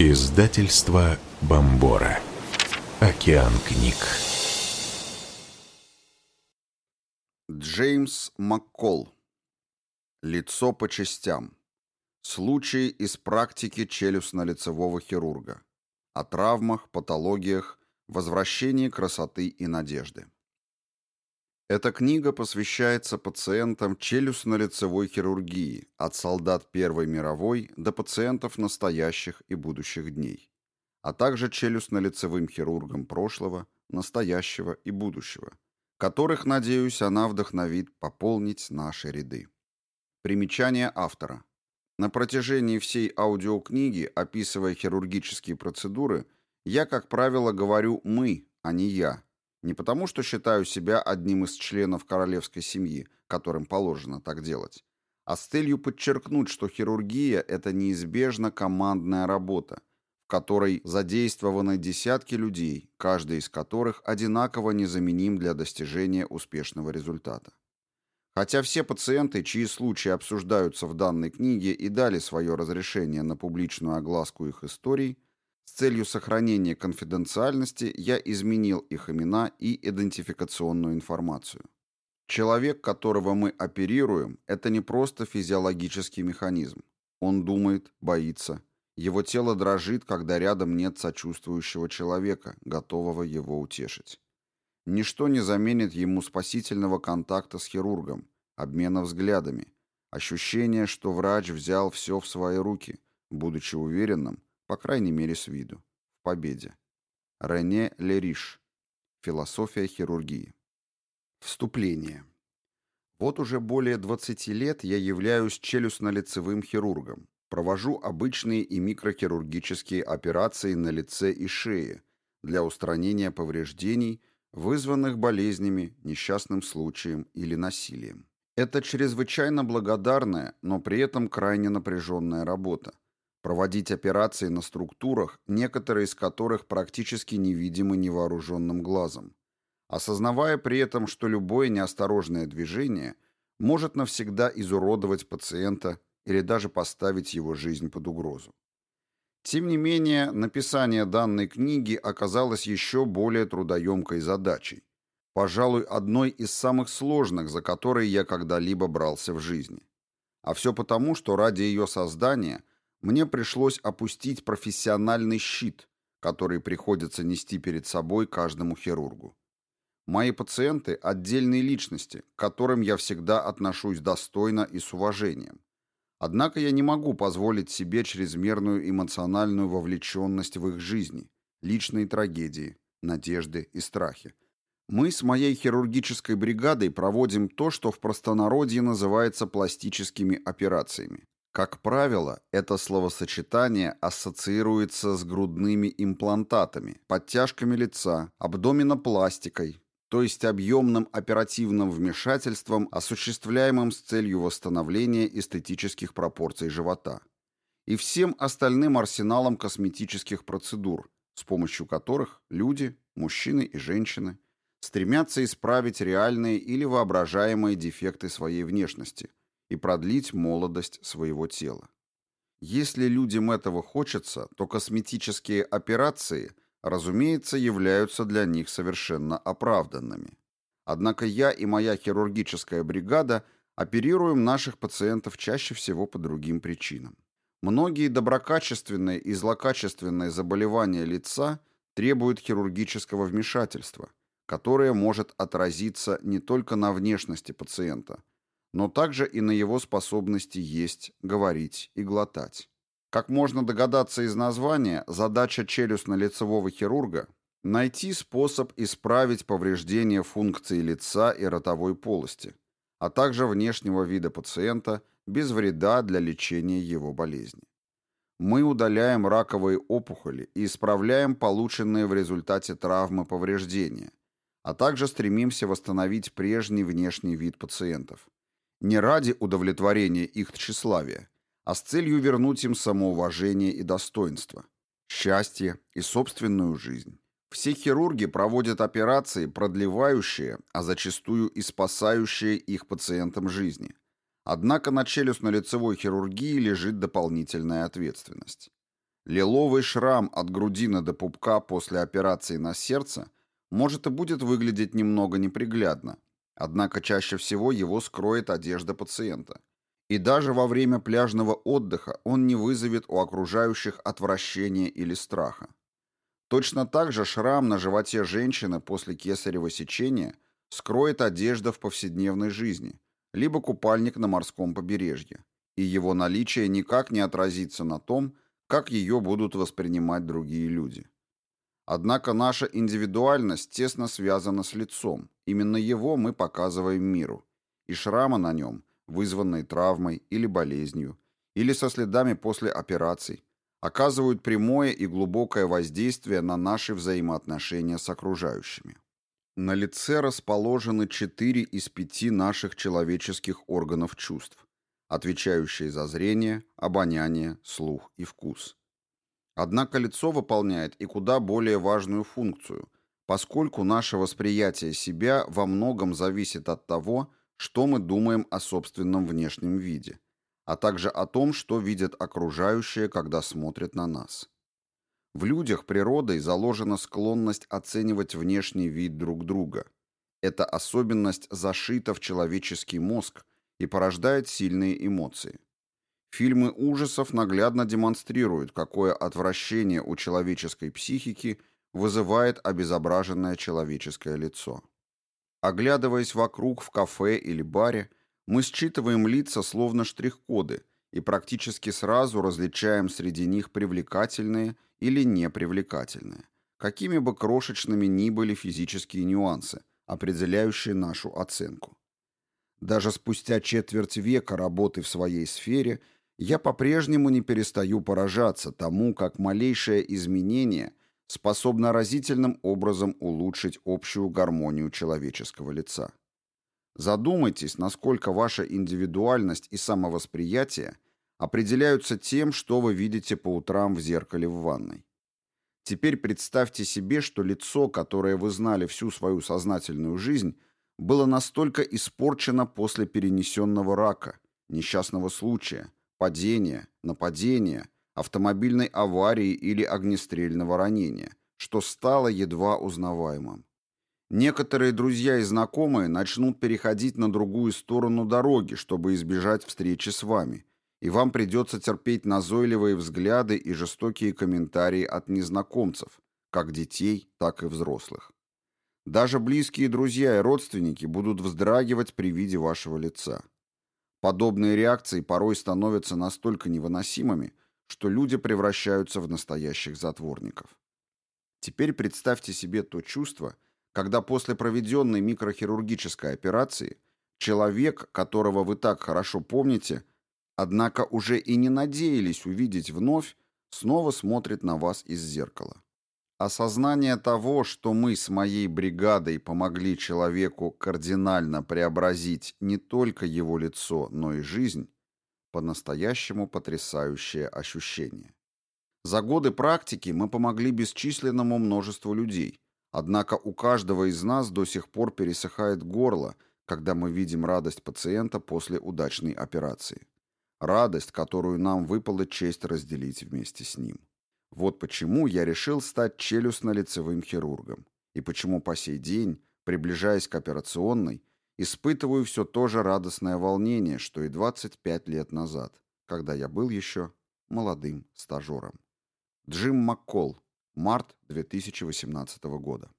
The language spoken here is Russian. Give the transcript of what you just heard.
Издательство Бомбора. Океан книг. Джеймс Маккол. Лицо по частям. Случаи из практики челюстно-лицевого хирурга. О травмах, патологиях, возвращении красоты и надежды. Эта книга посвящается пациентам челюстно-лицевой хирургии, от солдат Первой мировой до пациентов настоящих и будущих дней, а также челюстно-лицевым хирургам прошлого, настоящего и будущего, которых, надеюсь, она вдохновит пополнить наши ряды. Примечание автора. На протяжении всей аудиокниги, описывая хирургические процедуры, я, как правило, говорю «мы», а не «я», не потому, что считаю себя одним из членов королевской семьи, которым положено так делать, а с целью подчеркнуть, что хирургия – это неизбежно командная работа, в которой задействованы десятки людей, каждый из которых одинаково незаменим для достижения успешного результата. Хотя все пациенты, чьи случаи обсуждаются в данной книге и дали свое разрешение на публичную огласку их историй, с целью сохранения конфиденциальности я изменил их имена и идентификационную информацию. Человек, которого мы оперируем, это не просто физиологический механизм. Он думает, боится. Его тело дрожит, когда рядом нет сочувствующего человека, готового его утешить. Ничто не заменит ему спасительного контакта с хирургом, обмена взглядами, ощущение, что врач взял все в свои руки, будучи уверенным, по крайней мере с виду. В победе. Рене Лериш. Философия хирургии. Вступление. Вот уже более 20 лет я являюсь челюстно-лицевым хирургом. Провожу обычные и микрохирургические операции на лице и шее для устранения повреждений, вызванных болезнями, несчастным случаем или насилием. Это чрезвычайно благодарная, но при этом крайне напряженная работа проводить операции на структурах, некоторые из которых практически невидимы невооруженным глазом, осознавая при этом, что любое неосторожное движение может навсегда изуродовать пациента или даже поставить его жизнь под угрозу. Тем не менее, написание данной книги оказалось еще более трудоемкой задачей, пожалуй, одной из самых сложных, за которые я когда-либо брался в жизни. А все потому, что ради ее создания – мне пришлось опустить профессиональный щит, который приходится нести перед собой каждому хирургу. Мои пациенты – отдельные личности, к которым я всегда отношусь достойно и с уважением. Однако я не могу позволить себе чрезмерную эмоциональную вовлеченность в их жизни, личные трагедии, надежды и страхи. Мы с моей хирургической бригадой проводим то, что в простонародье называется пластическими операциями. Как правило, это словосочетание ассоциируется с грудными имплантатами, подтяжками лица, абдоминопластикой, то есть объемным оперативным вмешательством, осуществляемым с целью восстановления эстетических пропорций живота, и всем остальным арсеналом косметических процедур, с помощью которых люди, мужчины и женщины, стремятся исправить реальные или воображаемые дефекты своей внешности, и продлить молодость своего тела. Если людям этого хочется, то косметические операции, разумеется, являются для них совершенно оправданными. Однако я и моя хирургическая бригада оперируем наших пациентов чаще всего по другим причинам. Многие доброкачественные и злокачественные заболевания лица требуют хирургического вмешательства, которое может отразиться не только на внешности пациента, но также и на его способности есть, говорить и глотать. Как можно догадаться из названия, задача челюстно-лицевого хирурга – найти способ исправить повреждения функции лица и ротовой полости, а также внешнего вида пациента без вреда для лечения его болезни. Мы удаляем раковые опухоли и исправляем полученные в результате травмы повреждения, а также стремимся восстановить прежний внешний вид пациентов не ради удовлетворения их тщеславия, а с целью вернуть им самоуважение и достоинство, счастье и собственную жизнь. Все хирурги проводят операции, продлевающие, а зачастую и спасающие их пациентам жизни. Однако на челюстно-лицевой хирургии лежит дополнительная ответственность. Лиловый шрам от грудины до пупка после операции на сердце может и будет выглядеть немного неприглядно, однако чаще всего его скроет одежда пациента. И даже во время пляжного отдыха он не вызовет у окружающих отвращения или страха. Точно так же шрам на животе женщины после кесарево сечения скроет одежда в повседневной жизни, либо купальник на морском побережье, и его наличие никак не отразится на том, как ее будут воспринимать другие люди. Однако наша индивидуальность тесно связана с лицом, именно его мы показываем миру, и шрамы на нем, вызванные травмой или болезнью, или со следами после операций, оказывают прямое и глубокое воздействие на наши взаимоотношения с окружающими. На лице расположены четыре из пяти наших человеческих органов чувств, отвечающие за зрение, обоняние, слух и вкус. Однако лицо выполняет и куда более важную функцию, поскольку наше восприятие себя во многом зависит от того, что мы думаем о собственном внешнем виде – а также о том, что видят окружающие, когда смотрят на нас. В людях природой заложена склонность оценивать внешний вид друг друга. Эта особенность зашита в человеческий мозг и порождает сильные эмоции. Фильмы ужасов наглядно демонстрируют, какое отвращение у человеческой психики вызывает обезображенное человеческое лицо. Оглядываясь вокруг в кафе или баре, мы считываем лица словно штрих-коды и практически сразу различаем среди них привлекательные или непривлекательные, какими бы крошечными ни были физические нюансы, определяющие нашу оценку. Даже спустя четверть века работы в своей сфере я по-прежнему не перестаю поражаться тому, как малейшее изменение способно разительным образом улучшить общую гармонию человеческого лица. Задумайтесь, насколько ваша индивидуальность и самовосприятие определяются тем, что вы видите по утрам в зеркале в ванной. Теперь представьте себе, что лицо, которое вы знали всю свою сознательную жизнь, было настолько испорчено после перенесенного рака, несчастного случая, падения, нападения, автомобильной аварии или огнестрельного ранения, что стало едва узнаваемым. Некоторые друзья и знакомые начнут переходить на другую сторону дороги, чтобы избежать встречи с вами, и вам придется терпеть назойливые взгляды и жестокие комментарии от незнакомцев, как детей, так и взрослых. Даже близкие друзья и родственники будут вздрагивать при виде вашего лица. Подобные реакции порой становятся настолько невыносимыми, что люди превращаются в настоящих затворников. Теперь представьте себе то чувство, когда после проведенной микрохирургической операции человек, которого вы так хорошо помните, однако уже и не надеялись увидеть вновь, снова смотрит на вас из зеркала. Осознание того, что мы с моей бригадой помогли человеку кардинально преобразить не только его лицо, но и жизнь, по-настоящему потрясающее ощущение. За годы практики мы помогли бесчисленному множеству людей – Однако у каждого из нас до сих пор пересыхает горло, когда мы видим радость пациента после удачной операции. Радость, которую нам выпала честь разделить вместе с ним. Вот почему я решил стать челюстно-лицевым хирургом. И почему по сей день, приближаясь к операционной, испытываю все то же радостное волнение, что и 25 лет назад, когда я был еще молодым стажером. Джим Маккол, Март 2018 года.